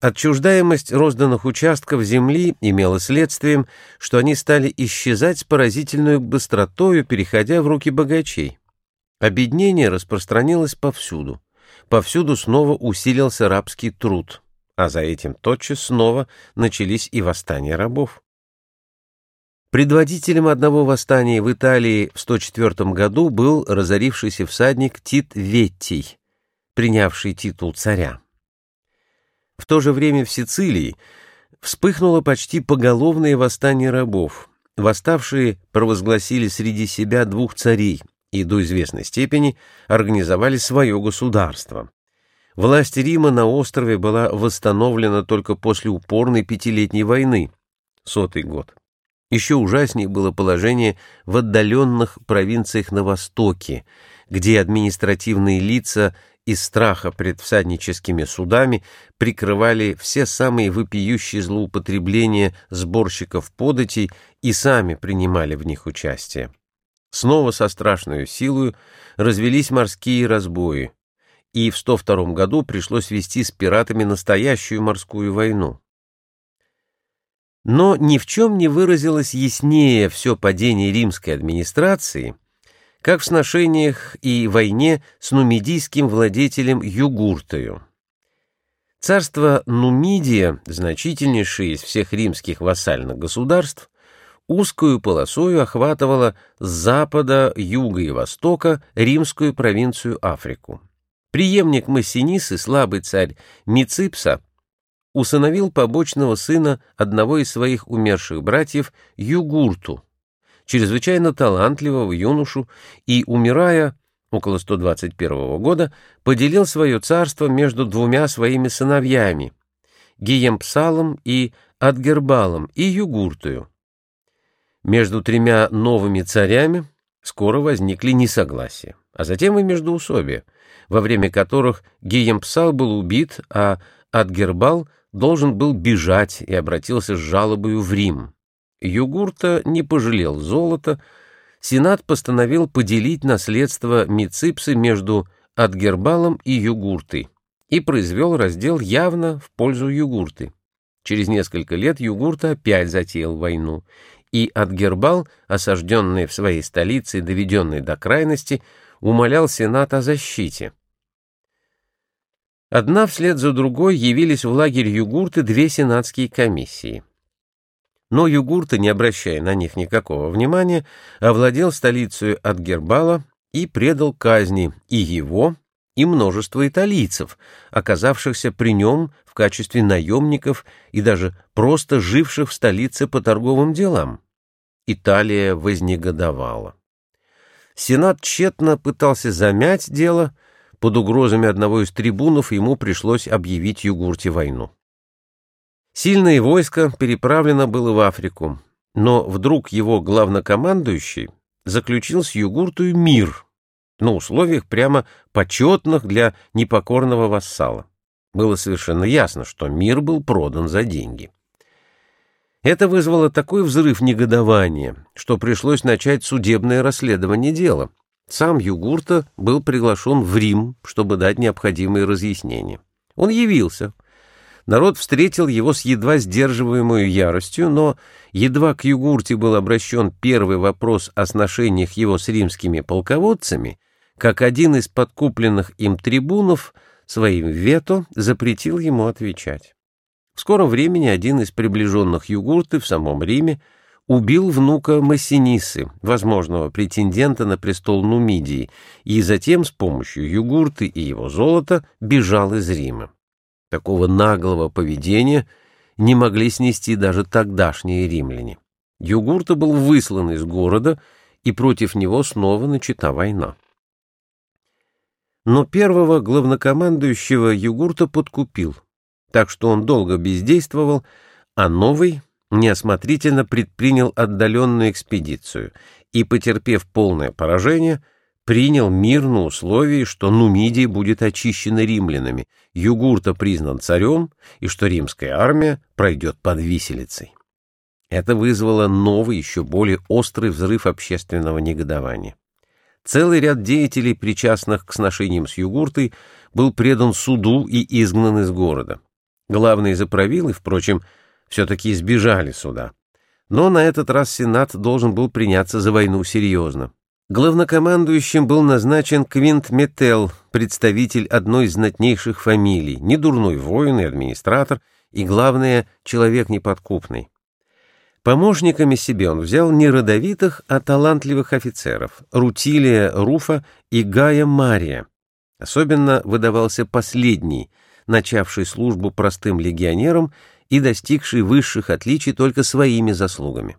Отчуждаемость розданных участков земли имела следствием, что они стали исчезать с поразительной быстротою, переходя в руки богачей. Обеднение распространилось повсюду. Повсюду снова усилился рабский труд, а за этим тотчас снова начались и восстания рабов. Предводителем одного восстания в Италии в 104 году был разорившийся всадник Тит Веттий, принявший титул царя. В то же время в Сицилии вспыхнуло почти поголовное восстание рабов. Восставшие провозгласили среди себя двух царей и до известной степени организовали свое государство. Власть Рима на острове была восстановлена только после упорной пятилетней войны, сотый год. Еще ужаснее было положение в отдаленных провинциях на востоке, где административные лица из страха пред всадническими судами прикрывали все самые вопиющие злоупотребления сборщиков податей и сами принимали в них участие. Снова со страшной силой развелись морские разбои, и в 102 году пришлось вести с пиратами настоящую морскую войну. Но ни в чем не выразилось яснее все падение римской администрации – как в сношениях и войне с нумидийским владетелем Югуртою. Царство Нумидия, значительнейшее из всех римских вассальных государств, узкую полосою охватывало с запада, юга и востока римскую провинцию Африку. Преемник Массинисы, слабый царь Миципса, усыновил побочного сына одного из своих умерших братьев Югурту, чрезвычайно талантливого юношу и, умирая около 121 года, поделил свое царство между двумя своими сыновьями — Гиемпсалом и Адгербалом и Югуртою. Между тремя новыми царями скоро возникли несогласия, а затем и междоусобия, во время которых Гиемпсал был убит, а Адгербал должен был бежать и обратился с жалобою в Рим. Югурта не пожалел золота, Сенат постановил поделить наследство Миципсы между Адгербалом и Югуртой и произвел раздел явно в пользу Югурты. Через несколько лет Югурта опять затеял войну, и Адгербал, осажденный в своей столице и доведенный до крайности, умолял Сенат о защите. Одна вслед за другой явились в лагерь Югурты две сенатские комиссии — но Югурта, не обращая на них никакого внимания, овладел столицей от Гербала и предал казни и его, и множество италийцев, оказавшихся при нем в качестве наемников и даже просто живших в столице по торговым делам. Италия вознегодовала. Сенат тщетно пытался замять дело, под угрозами одного из трибунов ему пришлось объявить Югурте войну. Сильное войско переправлено было в Африку, но вдруг его главнокомандующий заключил с Югуртою мир на условиях прямо почетных для непокорного вассала. Было совершенно ясно, что мир был продан за деньги. Это вызвало такой взрыв негодования, что пришлось начать судебное расследование дела. Сам Югурта был приглашен в Рим, чтобы дать необходимые разъяснения. Он явился — Народ встретил его с едва сдерживаемой яростью, но едва к Югурте был обращен первый вопрос о сношениях его с римскими полководцами, как один из подкупленных им трибунов своим вето запретил ему отвечать. В скором времени один из приближенных Югурты в самом Риме убил внука Массинисы, возможного претендента на престол Нумидии, и затем с помощью Югурты и его золота бежал из Рима. Такого наглого поведения не могли снести даже тогдашние римляне. Югурта был выслан из города, и против него снова начата война. Но первого главнокомандующего Югурта подкупил, так что он долго бездействовал, а новый неосмотрительно предпринял отдаленную экспедицию и, потерпев полное поражение, принял мир на условии, что Нумидия будет очищена римлянами, Югурта признан царем и что римская армия пройдет под виселицей. Это вызвало новый, еще более острый взрыв общественного негодования. Целый ряд деятелей, причастных к сношениям с Югуртой, был предан суду и изгнан из города. Главные заправилы, впрочем, все-таки избежали суда. Но на этот раз Сенат должен был приняться за войну серьезно. Главнокомандующим был назначен Квинт Метел, представитель одной из знатнейших фамилий, недурной воин и администратор, и, главное, человек неподкупный. Помощниками себе он взял не родовитых, а талантливых офицеров — Рутилия Руфа и Гая Мария. Особенно выдавался последний, начавший службу простым легионером и достигший высших отличий только своими заслугами.